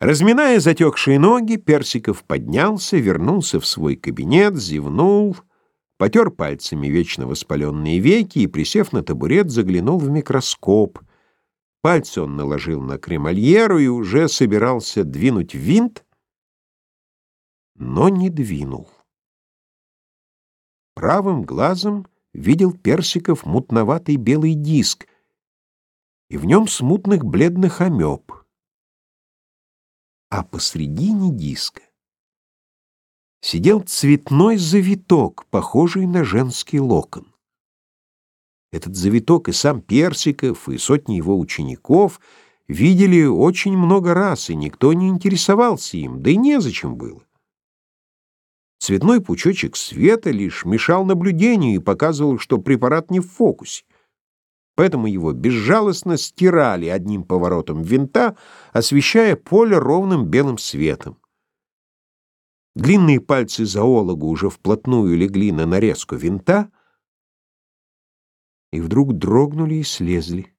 Разминая затекшие ноги, Персиков поднялся, вернулся в свой кабинет, зевнул, потер пальцами вечно воспаленные веки и, присев на табурет, заглянул в микроскоп. Пальцы он наложил на кремольеру и уже собирался двинуть винт, но не двинул. Правым глазом видел Персиков мутноватый белый диск, и в нем смутных бледных амеб а посредине диска сидел цветной завиток, похожий на женский локон. Этот завиток и сам Персиков, и сотни его учеников видели очень много раз, и никто не интересовался им, да и незачем было. Цветной пучочек света лишь мешал наблюдению и показывал, что препарат не в фокусе поэтому его безжалостно стирали одним поворотом винта, освещая поле ровным белым светом. Длинные пальцы зоолога уже вплотную легли на нарезку винта и вдруг дрогнули и слезли.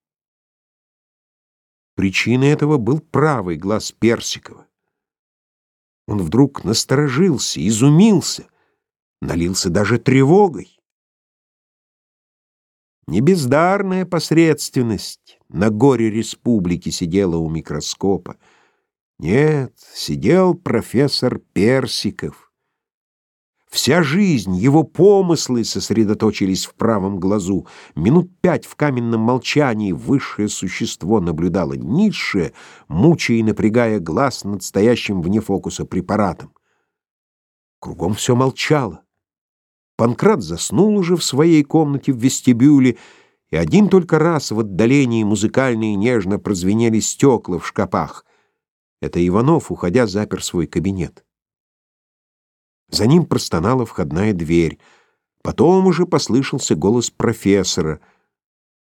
Причиной этого был правый глаз Персикова. Он вдруг насторожился, изумился, налился даже тревогой. Небездарная посредственность на горе республики сидела у микроскопа. Нет, сидел профессор Персиков. Вся жизнь, его помыслы сосредоточились в правом глазу. Минут пять в каменном молчании высшее существо наблюдало низшее, мучая и напрягая глаз над стоящим вне фокуса препаратом. Кругом все молчало. Панкрат заснул уже в своей комнате в вестибюле, и один только раз в отдалении музыкально и нежно прозвенели стекла в шкапах. Это Иванов, уходя, запер свой кабинет. За ним простонала входная дверь. Потом уже послышался голос профессора.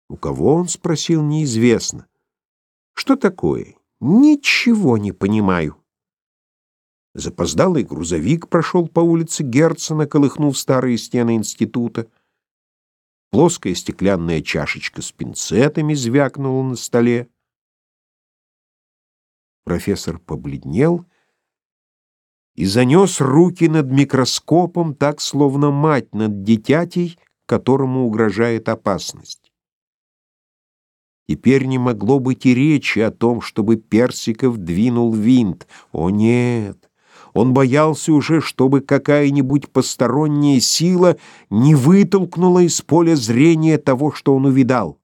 У кого он спросил, неизвестно. Что такое? Ничего не понимаю. Запоздалый грузовик прошел по улице Герцена, колыхнув старые стены института. Плоская стеклянная чашечка с пинцетами звякнула на столе. Профессор побледнел и занес руки над микроскопом, так, словно мать над дитятей, которому угрожает опасность. Теперь не могло быть и речи о том, чтобы Персиков двинул винт. О, нет! Он боялся уже, чтобы какая-нибудь посторонняя сила не вытолкнула из поля зрения того, что он увидал.